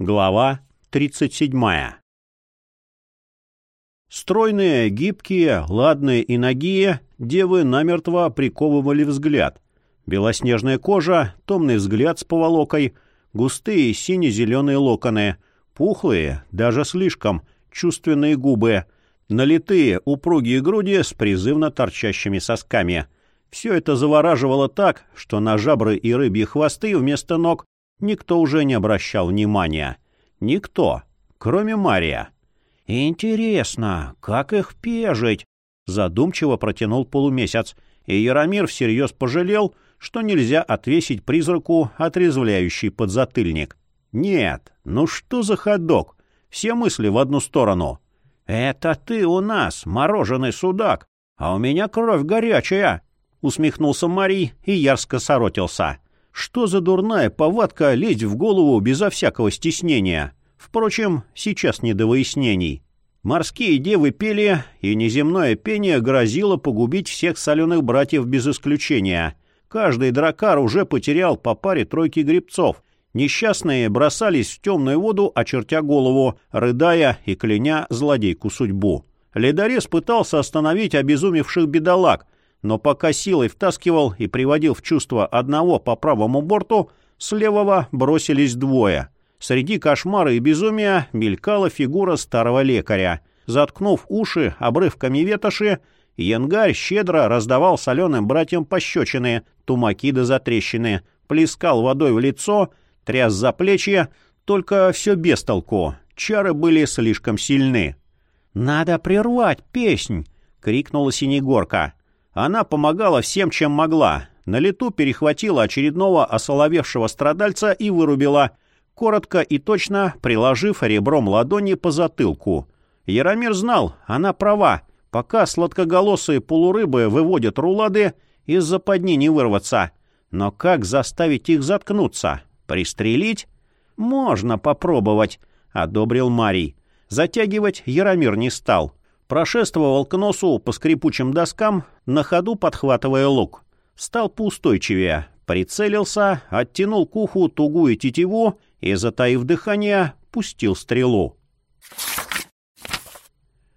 Глава 37. Стройные, гибкие, ладные и нагие девы намертво приковывали взгляд. Белоснежная кожа, томный взгляд с поволокой, густые сине-зеленые локоны, пухлые, даже слишком, чувственные губы, налитые упругие груди с призывно торчащими сосками. Все это завораживало так, что на жабры и рыбьи хвосты вместо ног никто уже не обращал внимания. Никто, кроме Мария. «Интересно, как их пежить?» — задумчиво протянул полумесяц, и Яромир всерьез пожалел, что нельзя отвесить призраку отрезвляющий подзатыльник. «Нет, ну что за ходок? Все мысли в одну сторону». «Это ты у нас, мороженый судак, а у меня кровь горячая!» — усмехнулся Марий и ярко соротился. Что за дурная повадка лезть в голову безо всякого стеснения? Впрочем, сейчас не до выяснений. Морские девы пели, и неземное пение грозило погубить всех соленых братьев без исключения. Каждый дракар уже потерял по паре тройки грибцов. Несчастные бросались в темную воду, очертя голову, рыдая и кляня злодейку судьбу. Ледорез пытался остановить обезумевших бедолаг — но пока силой втаскивал и приводил в чувство одного по правому борту, с левого бросились двое. Среди кошмара и безумия мелькала фигура старого лекаря. Заткнув уши обрывками ветоши, янгарь щедро раздавал соленым братьям пощечины, тумаки да затрещины, плескал водой в лицо, тряс за плечи, только все без толку. Чары были слишком сильны. «Надо прервать песнь!» — крикнула Синегорка. Она помогала всем, чем могла. На лету перехватила очередного осоловевшего страдальца и вырубила, коротко и точно приложив ребром ладони по затылку. Яромир знал, она права. Пока сладкоголосые полурыбы выводят рулады, из западни не вырваться. Но как заставить их заткнуться? Пристрелить? Можно попробовать, — одобрил Марий. Затягивать Яромир не стал. Прошествовал к носу по скрипучим доскам, на ходу подхватывая лук. Стал поустойчивее, прицелился, оттянул к уху тугую тетиву и, затаив дыхание, пустил стрелу.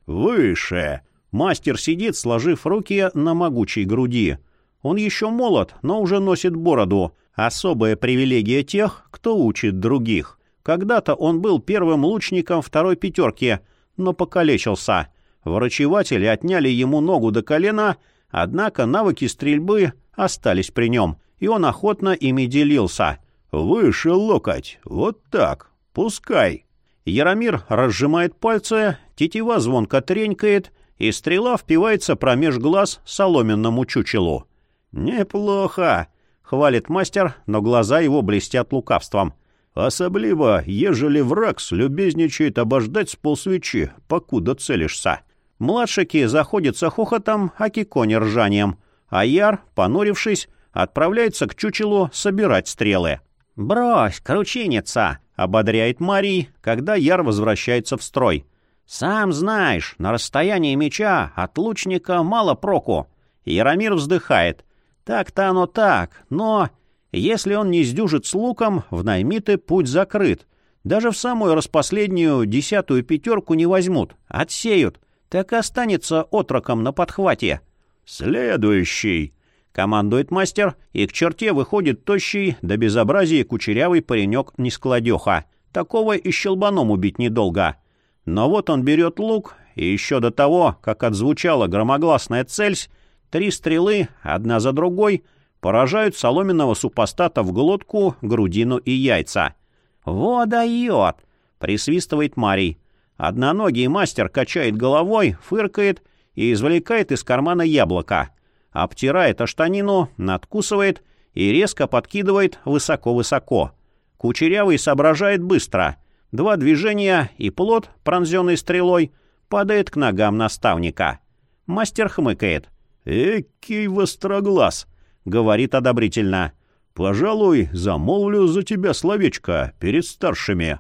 «Выше!» Мастер сидит, сложив руки на могучей груди. Он еще молод, но уже носит бороду. Особая привилегия тех, кто учит других. Когда-то он был первым лучником второй пятерки, но покалечился — Врачеватели отняли ему ногу до колена, однако навыки стрельбы остались при нем, и он охотно ими делился. «Выше локоть, вот так, пускай». Яромир разжимает пальцы, тетива звонко тренькает, и стрела впивается промеж глаз соломенному чучелу. «Неплохо», — хвалит мастер, но глаза его блестят лукавством. «Особливо, ежели враг слюбезничает обождать с полсвечи, покуда целишься». Младшики заходятся хохотом, а кикони ржанием, а Яр, понурившись, отправляется к чучелу собирать стрелы. «Брось, кручиница!» — ободряет Марий, когда Яр возвращается в строй. «Сам знаешь, на расстоянии меча от лучника мало проку». Яромир вздыхает. «Так-то оно так, но если он не сдюжит с луком, в наймиты путь закрыт. Даже в самую распоследнюю десятую пятерку не возьмут, отсеют» так и останется отроком на подхвате. «Следующий!» — командует мастер, и к черте выходит тощий до безобразия кучерявый паренек-нескладеха. Такого и щелбаном убить недолго. Но вот он берет лук, и еще до того, как отзвучала громогласная цельсь, три стрелы, одна за другой, поражают соломенного супостата в глотку, грудину и яйца. «Во дает!» — присвистывает Марий. Одноногий мастер качает головой, фыркает и извлекает из кармана яблоко. Обтирает о штанину, надкусывает и резко подкидывает высоко-высоко. Кучерявый соображает быстро. Два движения, и плод, пронзенный стрелой, падает к ногам наставника. Мастер хмыкает. «Экий востроглаз!» — говорит одобрительно. «Пожалуй, замолвлю за тебя словечко перед старшими».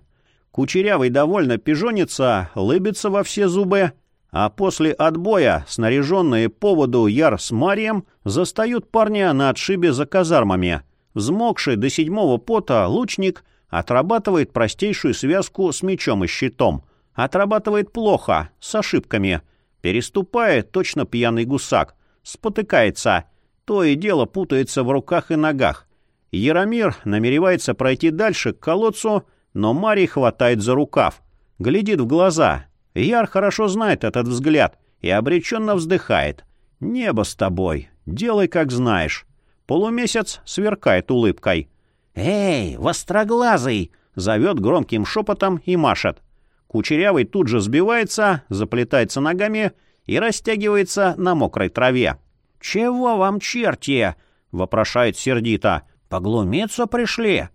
Кучерявый довольно пижонится, лыбится во все зубы, а после отбоя, снаряженные поводу Яр с Марием, застают парня на отшибе за казармами. Взмокший до седьмого пота лучник Отрабатывает простейшую связку с мечом и щитом. Отрабатывает плохо, с ошибками. Переступает точно пьяный гусак. Спотыкается. То и дело путается в руках и ногах. Яромир намеревается пройти дальше к колодцу, но Марий хватает за рукав. Глядит в глаза. Яр хорошо знает этот взгляд и обреченно вздыхает. «Небо с тобой. Делай, как знаешь». Полумесяц сверкает улыбкой. «Эй, востроглазый!» — зовет громким шепотом и машет. Кучерявый тут же сбивается, заплетается ногами и растягивается на мокрой траве. «Чего вам, черти?» — вопрошает сердито. «Поглумиться пришли?»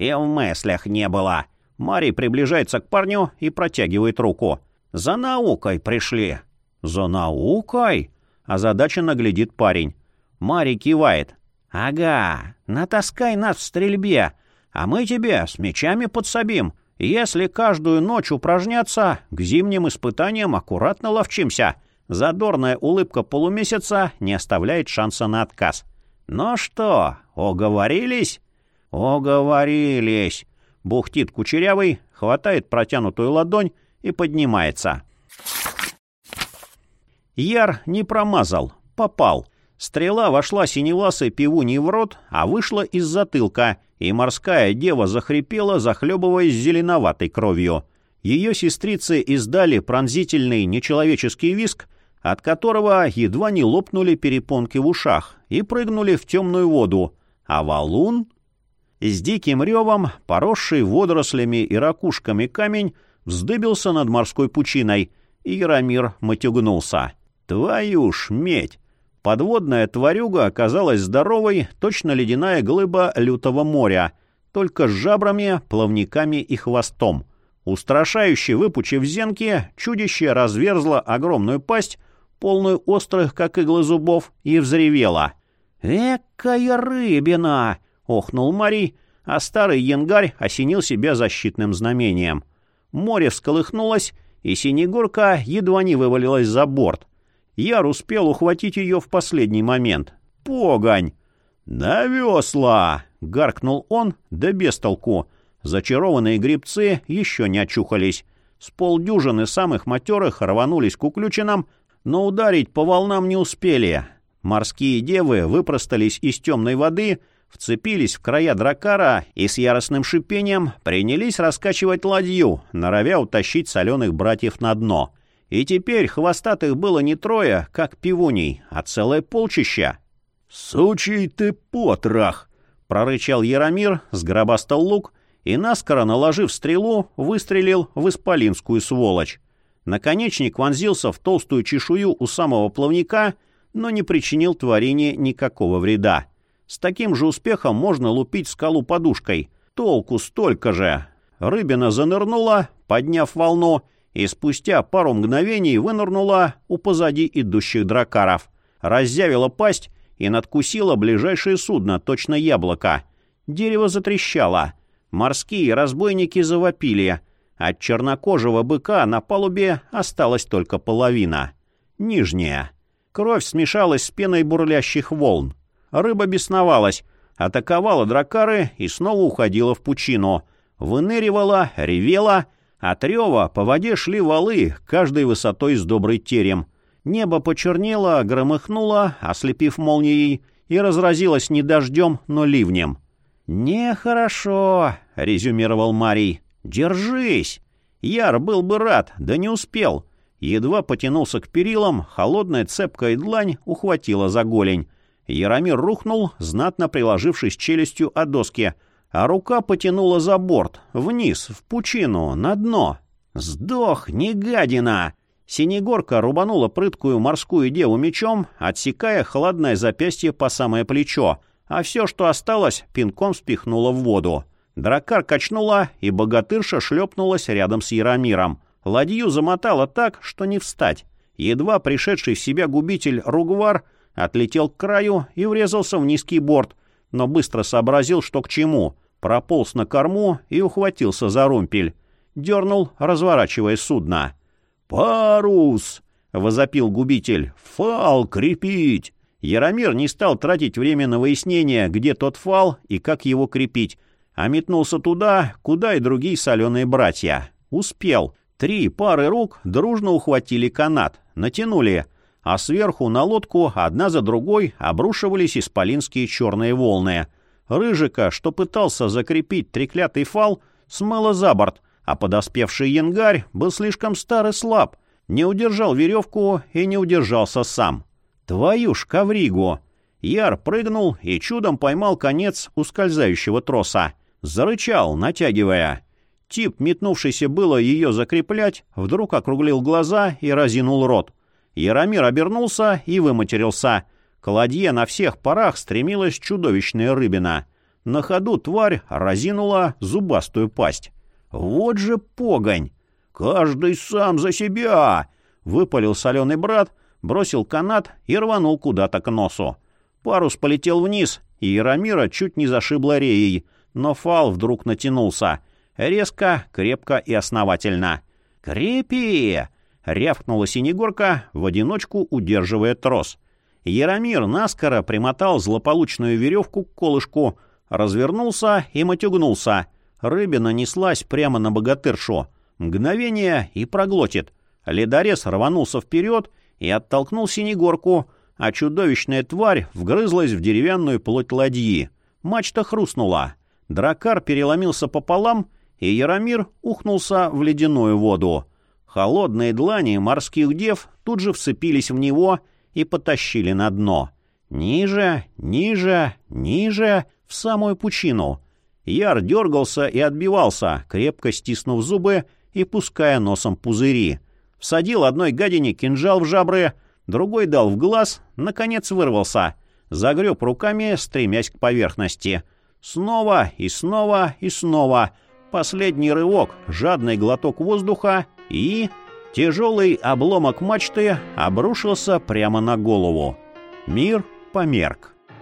И в мыслях не было. Марий приближается к парню и протягивает руку. «За наукой пришли». «За наукой?» — озадаченно глядит парень. Марий кивает. «Ага, натаскай нас в стрельбе, а мы тебе с мечами подсобим. Если каждую ночь упражняться, к зимним испытаниям аккуратно ловчимся». Задорная улыбка полумесяца не оставляет шанса на отказ. «Ну что, оговорились?» «Оговорились!» Бухтит кучерявый, хватает протянутую ладонь и поднимается. Яр не промазал, попал. Стрела вошла синевасой пивуней в рот, а вышла из затылка, и морская дева захрипела, захлебываясь зеленоватой кровью. Ее сестрицы издали пронзительный нечеловеческий виск, от которого едва не лопнули перепонки в ушах и прыгнули в темную воду, а валун... С диким ревом, поросший водорослями и ракушками камень, вздыбился над морской пучиной, и Яромир матюгнулся. «Твою ж медь!» Подводная тварюга оказалась здоровой, точно ледяная глыба лютого моря, только с жабрами, плавниками и хвостом. Устрашающе выпучив зенки, чудище разверзло огромную пасть, полную острых, как иглы зубов, и взревело. «Экая рыбина!» — охнул Марий, а старый янгарь осенил себя защитным знамением. Море всколыхнулось, и синегорка едва не вывалилась за борт. Яр успел ухватить ее в последний момент. «Погонь!» «На весла!» — гаркнул он, да без толку. Зачарованные грибцы еще не очухались. С полдюжины самых матерых рванулись к уключинам, но ударить по волнам не успели. Морские девы выпростались из темной воды, вцепились в края дракара и с яростным шипением принялись раскачивать ладью, норовя утащить соленых братьев на дно. И теперь хвостатых было не трое, как пивуней, а целое полчища. «Сучий ты потрах!» — прорычал Яромир, сгробастал лук и, наскоро наложив стрелу, выстрелил в исполинскую сволочь. Наконечник вонзился в толстую чешую у самого плавника, но не причинил тварине никакого вреда. С таким же успехом можно лупить скалу подушкой. Толку столько же. Рыбина занырнула, подняв волну, и спустя пару мгновений вынырнула у позади идущих дракаров. Разъявила пасть и надкусила ближайшее судно, точно яблоко. Дерево затрещало. Морские разбойники завопили. От чернокожего быка на палубе осталась только половина. Нижняя. Кровь смешалась с пеной бурлящих волн. Рыба бесновалась, атаковала дракары и снова уходила в пучину. Выныривала, ревела — от рева по воде шли валы, каждой высотой с добрый терем. Небо почернело, громыхнуло, ослепив молнией, и разразилось не дождем, но ливнем. «Нехорошо», — резюмировал Марий. «Держись!» Яр был бы рад, да не успел. Едва потянулся к перилам, холодная цепкая длань ухватила за голень. Яромир рухнул, знатно приложившись челюстью о доске — а рука потянула за борт, вниз, в пучину, на дно. «Сдох, не гадина!» Синегорка рубанула прыткую морскую деву мечом, отсекая холодное запястье по самое плечо, а все, что осталось, пинком спихнула в воду. Дракар качнула, и богатырша шлепнулась рядом с Яромиром. Ладью замотала так, что не встать. Едва пришедший в себя губитель Ругвар отлетел к краю и врезался в низкий борт, но быстро сообразил, что к чему. Прополз на корму и ухватился за румпель. Дернул, разворачивая судно. «Парус!» — возопил губитель. «Фал крепить!» Яромир не стал тратить время на выяснение, где тот фал и как его крепить. а метнулся туда, куда и другие соленые братья. Успел. Три пары рук дружно ухватили канат, натянули, а сверху на лодку одна за другой обрушивались исполинские черные волны. Рыжика, что пытался закрепить треклятый фал, смыло за борт, а подоспевший янгарь был слишком стар и слаб, не удержал веревку и не удержался сам. Твою ж ковригу! Яр прыгнул и чудом поймал конец ускользающего троса. Зарычал, натягивая. Тип, метнувшийся было ее закреплять, вдруг округлил глаза и разинул рот. Яромир обернулся и выматерился. К ладье на всех парах стремилась чудовищная рыбина. На ходу тварь разинула зубастую пасть. «Вот же погонь!» «Каждый сам за себя!» — выпалил соленый брат, бросил канат и рванул куда-то к носу. Парус полетел вниз, и Яромира чуть не зашибла реей, но фал вдруг натянулся. Резко, крепко и основательно. «Крепи!» — рявкнула Синегорка, в одиночку удерживая трос. Яромир наскоро примотал злополучную веревку к колышку, развернулся и матюгнулся. Рыбина неслась прямо на богатыршу. Мгновение и проглотит. Ледорез рванулся вперед и оттолкнул Синегорку, а чудовищная тварь вгрызлась в деревянную плоть ладьи. Мачта хрустнула. Дракар переломился пополам, и Яромир ухнулся в ледяную воду. Холодные длани морских дев тут же вцепились в него и потащили на дно. Ниже, ниже, ниже, в самую пучину. Яр дергался и отбивался, крепко стиснув зубы и пуская носом пузыри. Всадил одной гадине кинжал в жабры, другой дал в глаз, наконец вырвался. Загреб руками, стремясь к поверхности. Снова и снова и снова. Последний рывок, жадный глоток воздуха и... Тяжелый обломок мачты обрушился прямо на голову. Мир померк.